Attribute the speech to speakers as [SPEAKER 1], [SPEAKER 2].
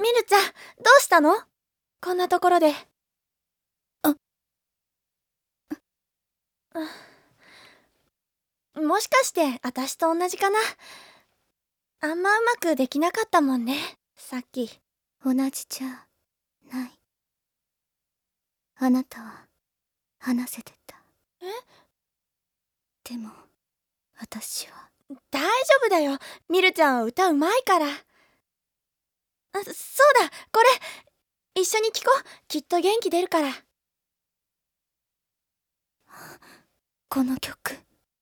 [SPEAKER 1] みるちゃん、どうしたの？こんなところで。
[SPEAKER 2] あ、
[SPEAKER 1] もしかして、私と同じかな？あんまうまくできなかったもんね、さっき。
[SPEAKER 2] 同じじゃ、ない。あなたは、話せてた。
[SPEAKER 1] え？
[SPEAKER 2] でも、私は。
[SPEAKER 1] 大丈夫だよ。みるちゃんは歌うまいから。これ、一緒に聞こう。きっと元気出るから。
[SPEAKER 2] この曲。